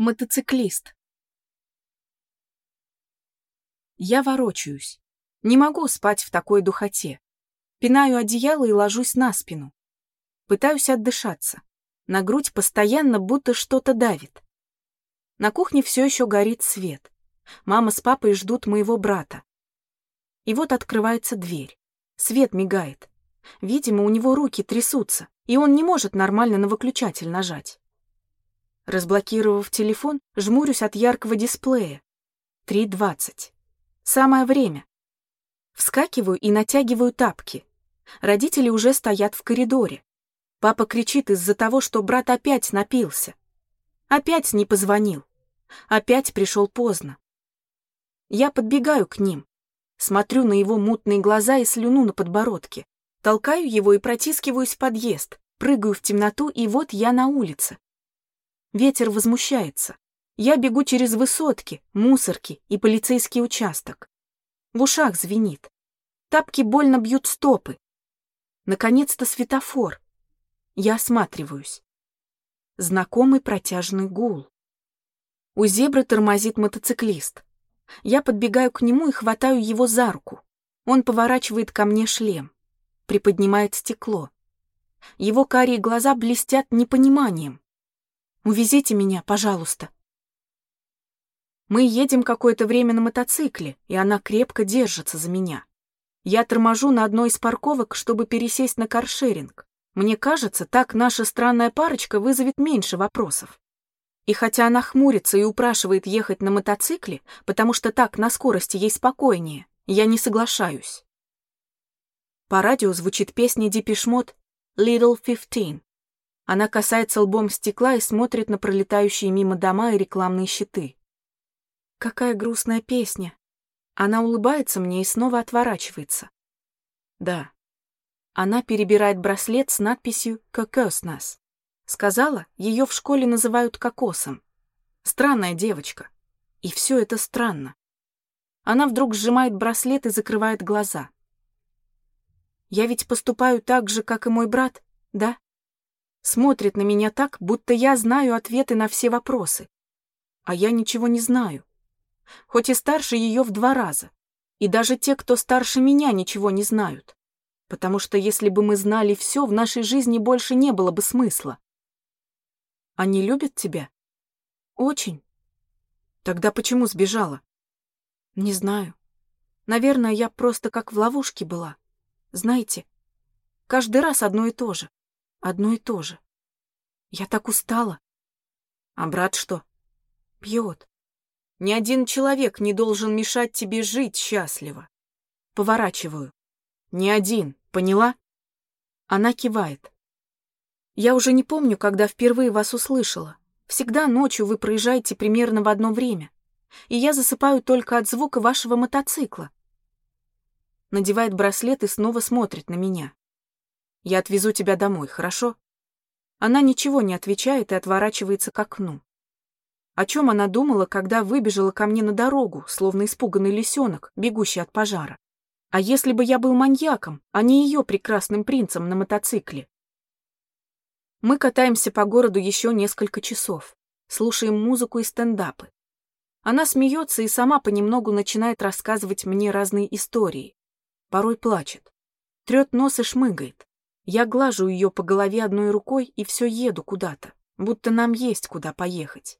Мотоциклист. Я ворочаюсь. Не могу спать в такой духоте. Пинаю одеяло и ложусь на спину. Пытаюсь отдышаться. На грудь постоянно будто что-то давит. На кухне все еще горит свет. Мама с папой ждут моего брата. И вот открывается дверь. Свет мигает. Видимо, у него руки трясутся, и он не может нормально на выключатель нажать. Разблокировав телефон, жмурюсь от яркого дисплея. 3.20. Самое время. Вскакиваю и натягиваю тапки. Родители уже стоят в коридоре. Папа кричит из-за того, что брат опять напился. Опять не позвонил. Опять пришел поздно. Я подбегаю к ним. Смотрю на его мутные глаза и слюну на подбородке. Толкаю его и протискиваюсь в подъезд. Прыгаю в темноту, и вот я на улице. Ветер возмущается. Я бегу через высотки, мусорки и полицейский участок. В ушах звенит. Тапки больно бьют стопы. Наконец-то светофор. Я осматриваюсь. Знакомый протяжный гул. У зебры тормозит мотоциклист. Я подбегаю к нему и хватаю его за руку. Он поворачивает ко мне шлем. Приподнимает стекло. Его карие глаза блестят непониманием. Увезите меня, пожалуйста. Мы едем какое-то время на мотоцикле, и она крепко держится за меня. Я торможу на одной из парковок, чтобы пересесть на каршеринг. Мне кажется, так наша странная парочка вызовет меньше вопросов. И хотя она хмурится и упрашивает ехать на мотоцикле, потому что так на скорости ей спокойнее, я не соглашаюсь. По радио звучит песня Дипишмот «Little Fifteen». Она касается лбом стекла и смотрит на пролетающие мимо дома и рекламные щиты. Какая грустная песня. Она улыбается мне и снова отворачивается. Да. Она перебирает браслет с надписью «Кокос нас». Сказала, ее в школе называют кокосом. Странная девочка. И все это странно. Она вдруг сжимает браслет и закрывает глаза. Я ведь поступаю так же, как и мой брат, да? Смотрит на меня так, будто я знаю ответы на все вопросы. А я ничего не знаю. Хоть и старше ее в два раза. И даже те, кто старше меня, ничего не знают. Потому что если бы мы знали все, в нашей жизни больше не было бы смысла. Они любят тебя? Очень. Тогда почему сбежала? Не знаю. Наверное, я просто как в ловушке была. Знаете, каждый раз одно и то же. Одно и то же. Я так устала. А брат что? Пьет. Ни один человек не должен мешать тебе жить счастливо. Поворачиваю. Ни один, поняла? Она кивает. Я уже не помню, когда впервые вас услышала. Всегда ночью вы проезжаете примерно в одно время. И я засыпаю только от звука вашего мотоцикла. Надевает браслет и снова смотрит на меня. Я отвезу тебя домой, хорошо?» Она ничего не отвечает и отворачивается к окну. О чем она думала, когда выбежала ко мне на дорогу, словно испуганный лисенок, бегущий от пожара? А если бы я был маньяком, а не ее прекрасным принцем на мотоцикле? Мы катаемся по городу еще несколько часов, слушаем музыку и стендапы. Она смеется и сама понемногу начинает рассказывать мне разные истории. Порой плачет. Трет нос и шмыгает. Я глажу ее по голове одной рукой и все еду куда-то, будто нам есть куда поехать.